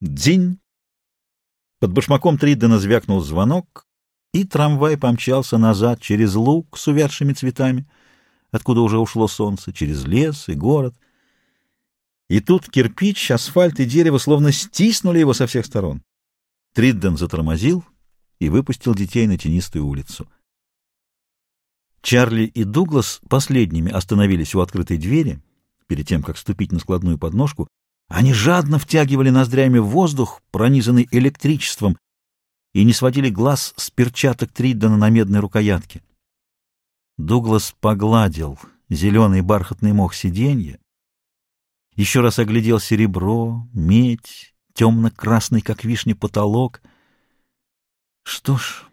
Дзинь! Под башмаком Триддена звякнул звонок, и трамвай помчался назад через луг с увядшими цветами, откуда уже ушло солнце, через лес и город. И тут кирпич, асфальт и дерево словно стиснули его со всех сторон. Тридден затормозил и выпустил детей на тенистую улицу. Чарли и Дуглас последними остановились у открытой двери, перед тем, как ступить на складную подножку. Они жадно втягивали ноздрями воздух, пронизанный электричеством, и не сводили глаз с перчаток Триддена на медной рукоятке. Дуглас погладил зеленый бархатный мох сиденья, еще раз оглядел серебро, медь, темно-красный, как вишня, потолок. Что ж,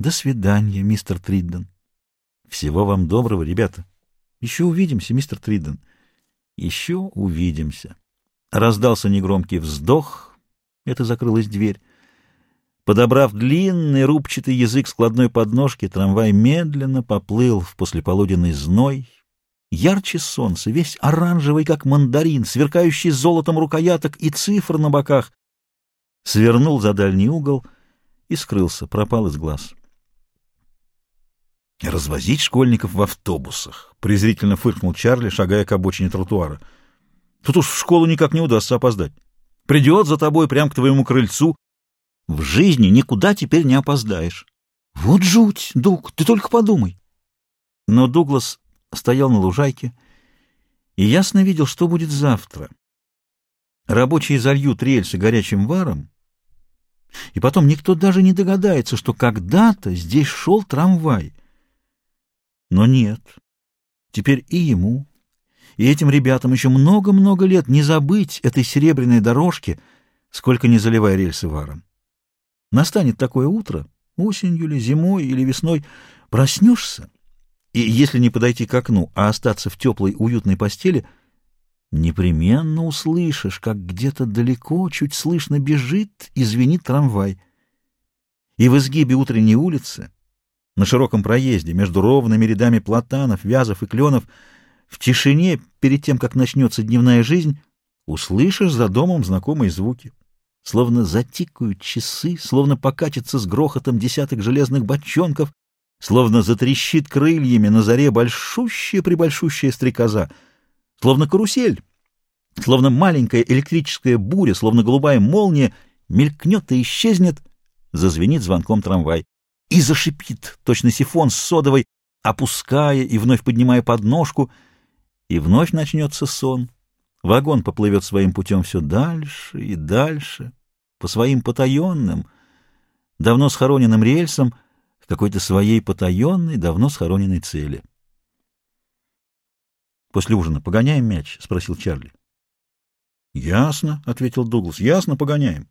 до свидания, мистер Тридден. Всего вам доброго, ребята. Еще увидимся, мистер Тридден. Еще увидимся. Раздался негромкий вздох. Это закрылась дверь. Подобрав длинный рубчатый язык складной подножки, трамвай медленно поплыл в послеполуденный зной. Ярче солнца, весь оранжевый, как мандарин, сверкающий золотом рукояток и цифр на боках, свернул за дальний угол и скрылся, пропал из глаз. «Развозить школьников в автобусах», — презрительно фыркнул Чарли, шагая к обочине тротуара. «Тут уж в школу никак не удастся опоздать. Придет за тобой прямо к твоему крыльцу, в жизни никуда теперь не опоздаешь. Вот жуть, Дуг, ты только подумай. Но Дуглас стоял на лужайке и ясно видел, что будет завтра. Рабочие зальют рельсы горячим варом, и потом никто даже не догадается, что когда-то здесь шел трамвай. Но нет, теперь и ему, и этим ребятам еще много-много лет не забыть этой серебряной дорожки, сколько не заливая рельсы варом. Настанет такое утро, осенью или зимой или весной, проснешься, и если не подойти к окну, а остаться в теплой уютной постели, непременно услышишь, как где-то далеко, чуть слышно бежит и звенит трамвай. И в изгибе утренней улицы, на широком проезде, между ровными рядами платанов, вязов и кленов, в тишине, перед тем, как начнется дневная жизнь, услышишь за домом знакомые звуки. Словно затикают часы, словно покатится с грохотом десяток железных бочонков, словно затрещит крыльями на заре большущая-пребольшущая стрекоза, словно карусель, словно маленькая электрическая буря, словно голубая молния, мелькнет и исчезнет, зазвенит звонком трамвай. И зашипит, точно сифон с содовой, опуская и вновь поднимая подножку, и вновь начнется сон. Вагон поплывет своим путем все дальше и дальше, по своим потаенным, давно схороненным рельсам, к какой-то своей потаенной, давно схороненной цели. «После ужина погоняем мяч?» — спросил Чарли. «Ясно», — ответил Дуглас, — «ясно, погоняем».